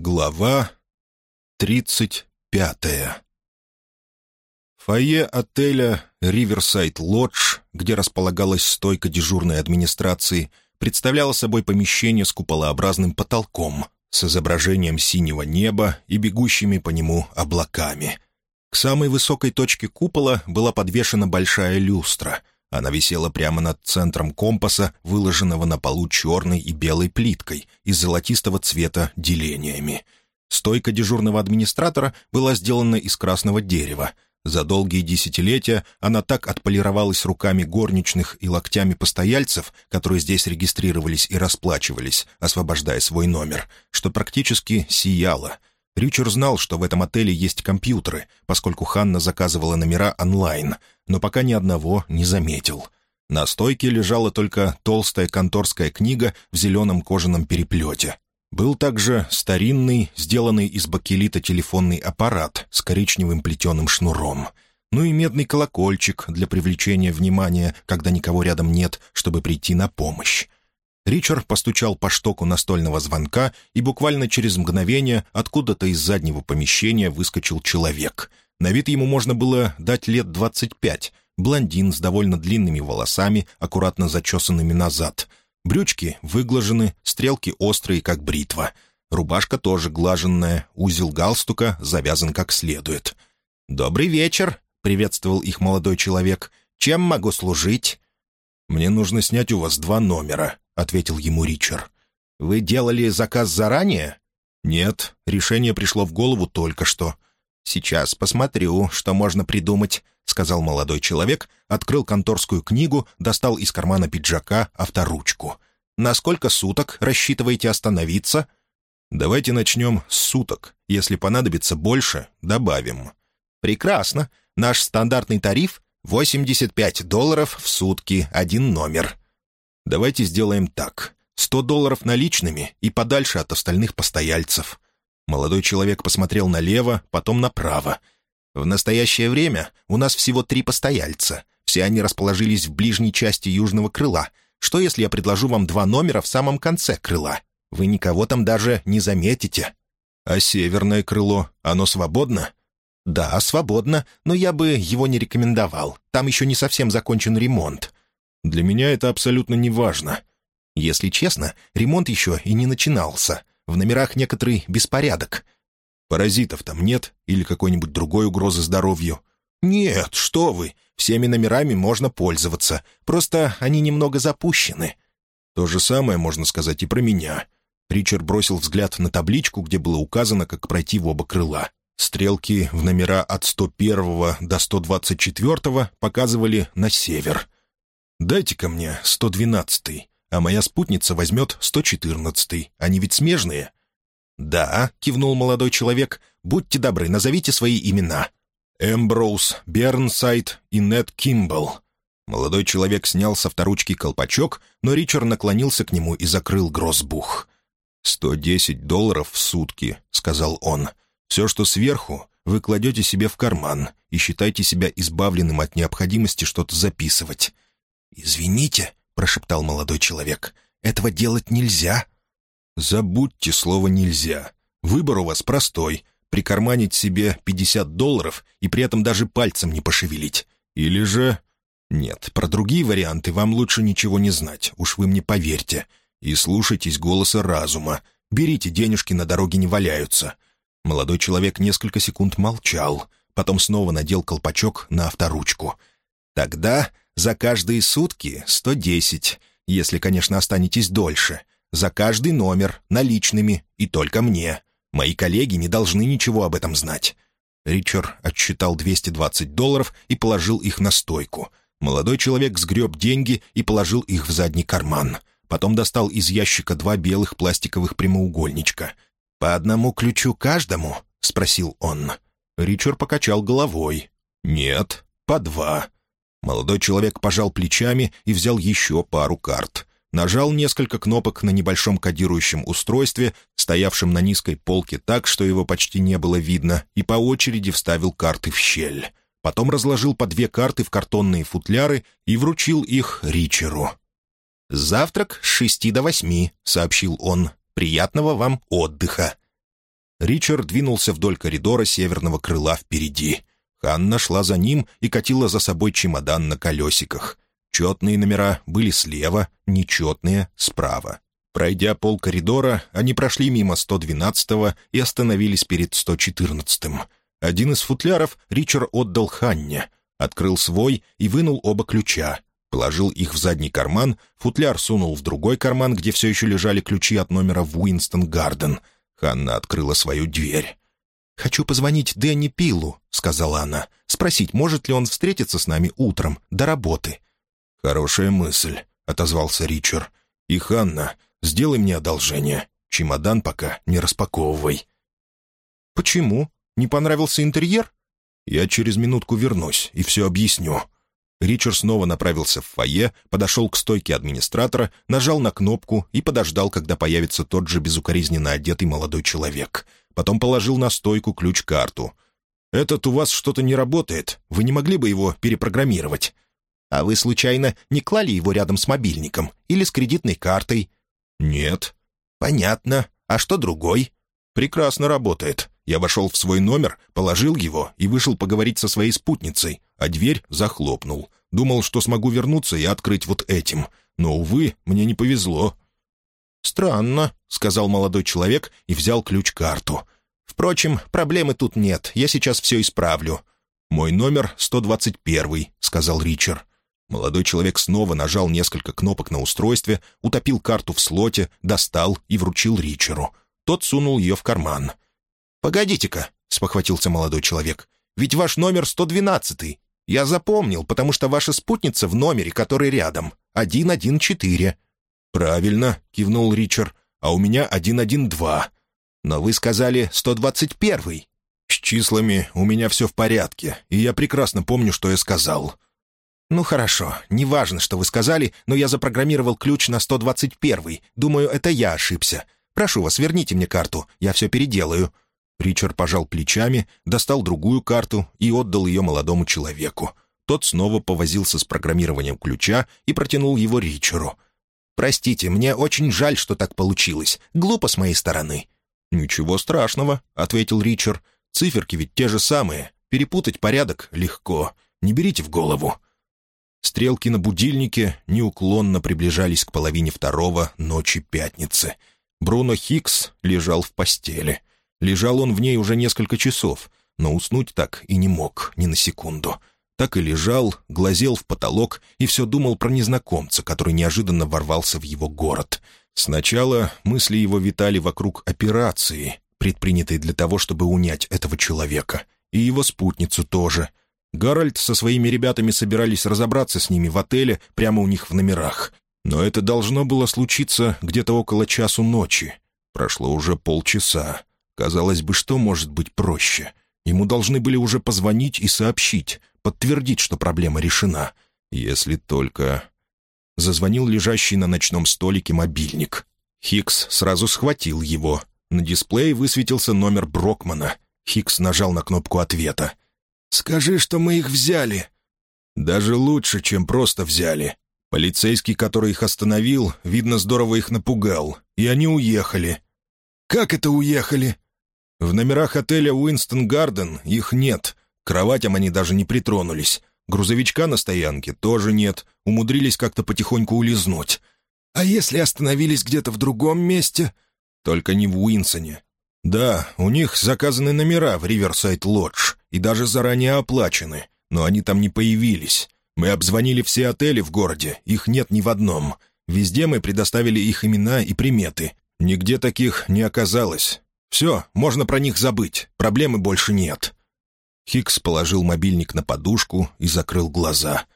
Глава тридцать пятая Фойе отеля «Риверсайд Лодж», где располагалась стойка дежурной администрации, представляло собой помещение с куполообразным потолком, с изображением синего неба и бегущими по нему облаками. К самой высокой точке купола была подвешена большая люстра. Она висела прямо над центром компаса, выложенного на полу черной и белой плиткой и золотистого цвета делениями. Стойка дежурного администратора была сделана из красного дерева. За долгие десятилетия она так отполировалась руками горничных и локтями постояльцев, которые здесь регистрировались и расплачивались, освобождая свой номер, что практически сияла — Ричард знал, что в этом отеле есть компьютеры, поскольку Ханна заказывала номера онлайн, но пока ни одного не заметил. На стойке лежала только толстая конторская книга в зеленом кожаном переплете. Был также старинный, сделанный из бакелита телефонный аппарат с коричневым плетеным шнуром. Ну и медный колокольчик для привлечения внимания, когда никого рядом нет, чтобы прийти на помощь. Ричард постучал по штоку настольного звонка, и буквально через мгновение откуда-то из заднего помещения выскочил человек. На вид ему можно было дать лет двадцать пять. Блондин с довольно длинными волосами, аккуратно зачесанными назад. Брючки выглажены, стрелки острые, как бритва. Рубашка тоже глаженная, узел галстука завязан как следует. «Добрый вечер», — приветствовал их молодой человек. «Чем могу служить?» «Мне нужно снять у вас два номера», ответил ему Ричард. «Вы делали заказ заранее?» «Нет, решение пришло в голову только что». «Сейчас посмотрю, что можно придумать», — сказал молодой человек, открыл конторскую книгу, достал из кармана пиджака авторучку. «На сколько суток рассчитываете остановиться?» «Давайте начнем с суток. Если понадобится больше, добавим». «Прекрасно. Наш стандартный тариф — 85 долларов в сутки, один номер. Давайте сделаем так. Сто долларов наличными и подальше от остальных постояльцев». Молодой человек посмотрел налево, потом направо. «В настоящее время у нас всего три постояльца. Все они расположились в ближней части южного крыла. Что, если я предложу вам два номера в самом конце крыла? Вы никого там даже не заметите». «А северное крыло, оно свободно?» «Да, свободно, но я бы его не рекомендовал. Там еще не совсем закончен ремонт. Для меня это абсолютно не важно. Если честно, ремонт еще и не начинался. В номерах некоторый беспорядок. Паразитов там нет или какой-нибудь другой угрозы здоровью? Нет, что вы, всеми номерами можно пользоваться. Просто они немного запущены. То же самое можно сказать и про меня. Ричард бросил взгляд на табличку, где было указано, как пройти в оба крыла. Стрелки в номера от 101 до 124 показывали на север — «Дайте-ка мне 112-й, а моя спутница возьмет 114-й. Они ведь смежные?» «Да», — кивнул молодой человек, — «будьте добры, назовите свои имена». «Эмброуз, Бернсайд и Нед Кимбл». Молодой человек снял со вторучки колпачок, но Ричард наклонился к нему и закрыл грозбух. «Сто десять долларов в сутки», — сказал он. «Все, что сверху, вы кладете себе в карман и считайте себя избавленным от необходимости что-то записывать. «Извините», — прошептал молодой человек, — «этого делать нельзя». «Забудьте слово «нельзя». Выбор у вас простой — прикарманить себе 50 долларов и при этом даже пальцем не пошевелить. Или же... Нет, про другие варианты вам лучше ничего не знать, уж вы мне поверьте. И слушайтесь голоса разума. Берите, денежки на дороге не валяются». Молодой человек несколько секунд молчал, потом снова надел колпачок на авторучку. «Тогда за каждые сутки 110, если, конечно, останетесь дольше. За каждый номер, наличными, и только мне. Мои коллеги не должны ничего об этом знать». Ричард отсчитал 220 долларов и положил их на стойку. Молодой человек сгреб деньги и положил их в задний карман. Потом достал из ящика два белых пластиковых прямоугольничка. «По одному ключу каждому?» — спросил он. Ричард покачал головой. «Нет, по два. Молодой человек пожал плечами и взял еще пару карт. Нажал несколько кнопок на небольшом кодирующем устройстве, стоявшем на низкой полке так, что его почти не было видно, и по очереди вставил карты в щель. Потом разложил по две карты в картонные футляры и вручил их Ричеру. «Завтрак с шести до восьми», — сообщил он. «Приятного вам отдыха». Ричард двинулся вдоль коридора северного крыла впереди. Ханна шла за ним и катила за собой чемодан на колесиках. Четные номера были слева, нечетные — справа. Пройдя пол коридора, они прошли мимо 112-го и остановились перед 114-м. Один из футляров Ричард отдал Ханне. Открыл свой и вынул оба ключа. Положил их в задний карман, футляр сунул в другой карман, где все еще лежали ключи от номера в Уинстон-Гарден. Ханна открыла свою дверь. «Хочу позвонить Дэнни Пилу», — сказала она. «Спросить, может ли он встретиться с нами утром, до работы». «Хорошая мысль», — отозвался Ричард. «И, Ханна, сделай мне одолжение. Чемодан пока не распаковывай». «Почему? Не понравился интерьер?» «Я через минутку вернусь и все объясню». Ричард снова направился в фойе, подошел к стойке администратора, нажал на кнопку и подождал, когда появится тот же безукоризненно одетый молодой человек. Потом положил на стойку ключ-карту. «Этот у вас что-то не работает. Вы не могли бы его перепрограммировать?» «А вы, случайно, не клали его рядом с мобильником или с кредитной картой?» «Нет». «Понятно. А что другой?» «Прекрасно работает. Я вошел в свой номер, положил его и вышел поговорить со своей спутницей, а дверь захлопнул. Думал, что смогу вернуться и открыть вот этим. Но, увы, мне не повезло». «Странно», — сказал молодой человек и взял ключ-карту. «Впрочем, проблемы тут нет. Я сейчас все исправлю». «Мой номер 121», — сказал Ричард. Молодой человек снова нажал несколько кнопок на устройстве, утопил карту в слоте, достал и вручил Ричеру. Тот сунул ее в карман. «Погодите-ка», — спохватился молодой человек. «Ведь ваш номер 112-й. Я запомнил, потому что ваша спутница в номере, который рядом. 114». «Правильно», — кивнул Ричард. «А у меня 112. Но вы сказали 121-й». «С числами у меня все в порядке, и я прекрасно помню, что я сказал». «Ну хорошо, неважно, что вы сказали, но я запрограммировал ключ на 121-й. Думаю, это я ошибся. Прошу вас, верните мне карту, я все переделаю». Ричард пожал плечами, достал другую карту и отдал ее молодому человеку. Тот снова повозился с программированием ключа и протянул его Ричару. «Простите, мне очень жаль, что так получилось. Глупо с моей стороны». «Ничего страшного», — ответил Ричард. «Циферки ведь те же самые. Перепутать порядок легко. Не берите в голову». Стрелки на будильнике неуклонно приближались к половине второго ночи пятницы. Бруно Хикс лежал в постели. Лежал он в ней уже несколько часов, но уснуть так и не мог ни на секунду. Так и лежал, глазел в потолок и все думал про незнакомца, который неожиданно ворвался в его город. Сначала мысли его витали вокруг операции, предпринятой для того, чтобы унять этого человека, и его спутницу тоже. Гарольд со своими ребятами собирались разобраться с ними в отеле прямо у них в номерах. Но это должно было случиться где-то около часу ночи. Прошло уже полчаса. Казалось бы, что может быть проще? Ему должны были уже позвонить и сообщить, подтвердить, что проблема решена. Если только... Зазвонил лежащий на ночном столике мобильник. Хикс сразу схватил его. На дисплее высветился номер Брокмана. Хикс нажал на кнопку ответа. «Скажи, что мы их взяли». «Даже лучше, чем просто взяли. Полицейский, который их остановил, видно, здорово их напугал, и они уехали». «Как это уехали?» В номерах отеля «Уинстон Гарден» их нет. К кроватям они даже не притронулись. Грузовичка на стоянке тоже нет. Умудрились как-то потихоньку улизнуть. «А если остановились где-то в другом месте?» «Только не в Уинсоне. Да, у них заказаны номера в Риверсайд Лодж и даже заранее оплачены, но они там не появились. Мы обзвонили все отели в городе, их нет ни в одном. Везде мы предоставили их имена и приметы. Нигде таких не оказалось. Все, можно про них забыть, проблемы больше нет». Хикс положил мобильник на подушку и закрыл глаза.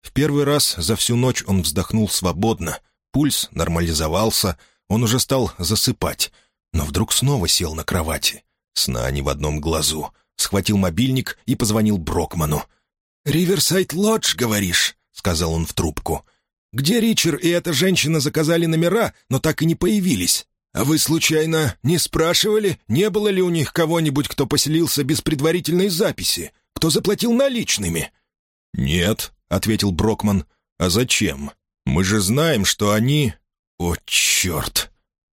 В первый раз за всю ночь он вздохнул свободно, пульс нормализовался, он уже стал засыпать, но вдруг снова сел на кровати. Сна не в одном глазу. Схватил мобильник и позвонил Брокману. «Риверсайд Лодж, говоришь?» — сказал он в трубку. «Где Ричард и эта женщина заказали номера, но так и не появились?» «А вы, случайно, не спрашивали, не было ли у них кого-нибудь, кто поселился без предварительной записи? Кто заплатил наличными?» «Нет», — ответил Брокман. «А зачем? Мы же знаем, что они...» «О, черт!»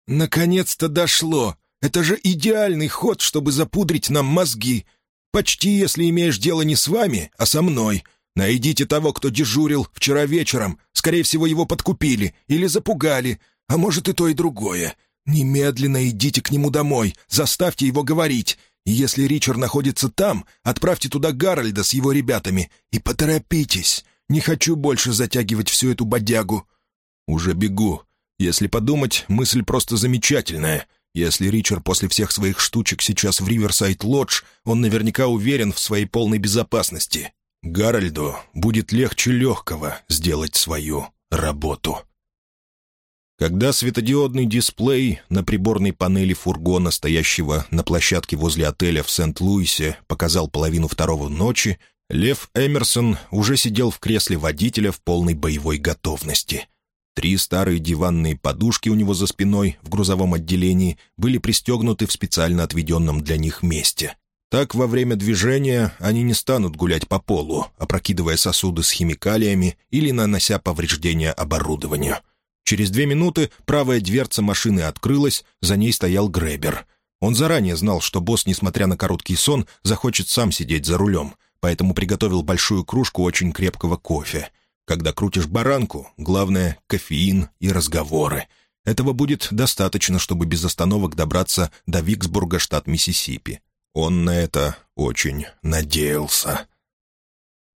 «Наконец-то дошло! Это же идеальный ход, чтобы запудрить нам мозги. Почти, если имеешь дело не с вами, а со мной. Найдите того, кто дежурил вчера вечером. Скорее всего, его подкупили или запугали. А может, и то, и другое. Немедленно идите к нему домой, заставьте его говорить. И если Ричард находится там, отправьте туда Гарольда с его ребятами и поторопитесь. Не хочу больше затягивать всю эту бодягу». «Уже бегу. Если подумать, мысль просто замечательная. Если Ричард после всех своих штучек сейчас в Риверсайд-Лодж, он наверняка уверен в своей полной безопасности. Гарольду будет легче легкого сделать свою работу». Когда светодиодный дисплей на приборной панели фургона, стоящего на площадке возле отеля в Сент-Луисе, показал половину второго ночи, Лев Эмерсон уже сидел в кресле водителя в полной боевой готовности. Три старые диванные подушки у него за спиной в грузовом отделении были пристегнуты в специально отведенном для них месте. Так во время движения они не станут гулять по полу, опрокидывая сосуды с химикалиями или нанося повреждения оборудованию — Через две минуты правая дверца машины открылась, за ней стоял Гребер. Он заранее знал, что босс, несмотря на короткий сон, захочет сам сидеть за рулем, поэтому приготовил большую кружку очень крепкого кофе. Когда крутишь баранку, главное — кофеин и разговоры. Этого будет достаточно, чтобы без остановок добраться до Виксбурга, штат Миссисипи. Он на это очень надеялся.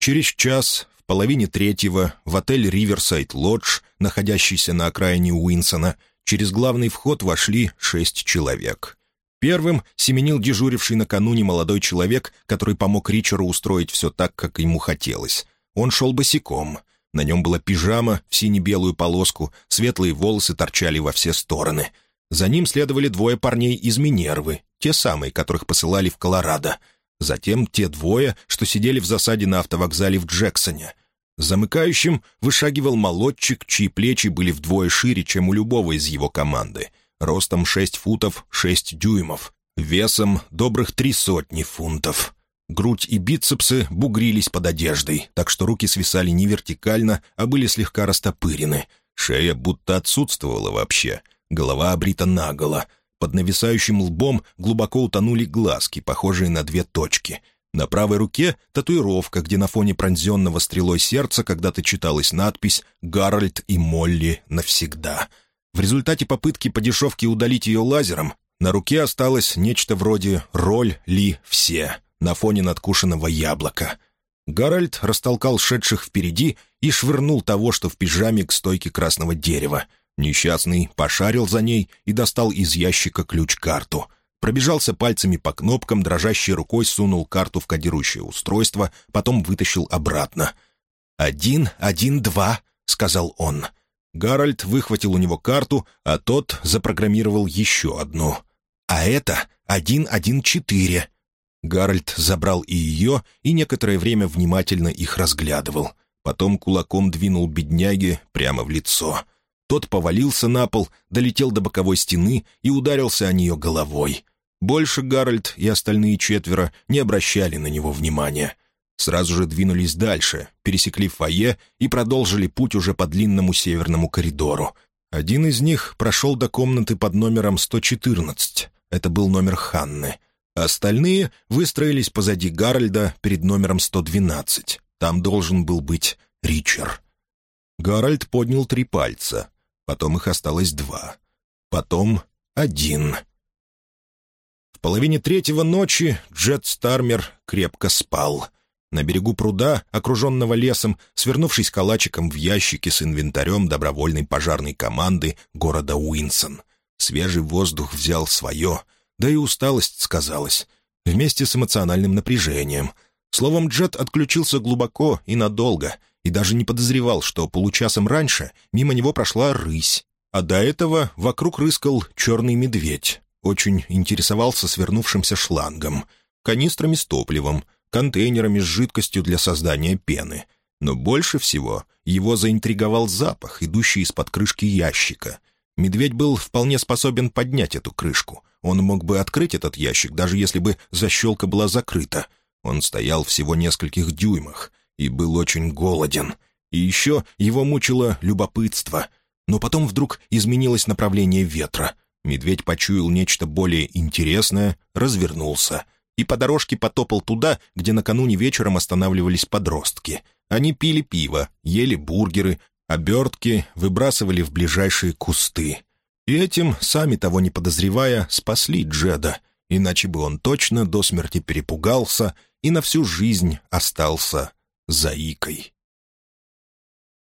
Через час половине третьего в отель «Риверсайд Лодж», находящийся на окраине Уинсона, через главный вход вошли шесть человек. Первым семенил дежуривший накануне молодой человек, который помог Ричеру устроить все так, как ему хотелось. Он шел босиком. На нем была пижама в сине-белую полоску, светлые волосы торчали во все стороны. За ним следовали двое парней из Минервы, те самые, которых посылали в Колорадо. Затем те двое, что сидели в засаде на автовокзале в Джексоне. Замыкающим вышагивал молодчик, чьи плечи были вдвое шире, чем у любого из его команды. Ростом шесть футов шесть дюймов, весом добрых три сотни фунтов. Грудь и бицепсы бугрились под одеждой, так что руки свисали не вертикально, а были слегка растопырены. Шея будто отсутствовала вообще. Голова обрита наголо. Под нависающим лбом глубоко утонули глазки, похожие на две точки — на правой руке татуировка, где на фоне пронзенного стрелой сердца когда-то читалась надпись «Гарольд и Молли навсегда». В результате попытки по дешевке удалить ее лазером, на руке осталось нечто вроде «Роль ли все» на фоне надкушенного яблока. Гарольд растолкал шедших впереди и швырнул того, что в пижаме к стойке красного дерева. Несчастный пошарил за ней и достал из ящика ключ-карту — пробежался пальцами по кнопкам, дрожащей рукой сунул карту в кодирующее устройство, потом вытащил обратно. «Один, один, два», — сказал он. Гарольд выхватил у него карту, а тот запрограммировал еще одну. «А это один, один, четыре». Гарольд забрал и ее, и некоторое время внимательно их разглядывал. Потом кулаком двинул бедняги прямо в лицо. Тот повалился на пол, долетел до боковой стены и ударился о нее головой. Больше Гарольд и остальные четверо не обращали на него внимания. Сразу же двинулись дальше, пересекли фойе и продолжили путь уже по длинному северному коридору. Один из них прошел до комнаты под номером 114. Это был номер Ханны. Остальные выстроились позади Гарольда перед номером 112. Там должен был быть Ричард. Гарольд поднял три пальца. Потом их осталось два. Потом один — в половине третьего ночи Джет Стармер крепко спал. На берегу пруда, окруженного лесом, свернувшись калачиком в ящике с инвентарем добровольной пожарной команды города Уинсон. Свежий воздух взял свое, да и усталость сказалась, вместе с эмоциональным напряжением. Словом, Джет отключился глубоко и надолго, и даже не подозревал, что получасом раньше мимо него прошла рысь, а до этого вокруг рыскал черный медведь очень интересовался свернувшимся шлангом, канистрами с топливом, контейнерами с жидкостью для создания пены. Но больше всего его заинтриговал запах, идущий из-под крышки ящика. Медведь был вполне способен поднять эту крышку. Он мог бы открыть этот ящик, даже если бы защелка была закрыта. Он стоял всего нескольких дюймах и был очень голоден. И еще его мучило любопытство. Но потом вдруг изменилось направление ветра — Медведь почуял нечто более интересное, развернулся и по дорожке потопал туда, где накануне вечером останавливались подростки. Они пили пиво, ели бургеры, обертки выбрасывали в ближайшие кусты. И этим, сами того не подозревая, спасли Джеда, иначе бы он точно до смерти перепугался и на всю жизнь остался заикой.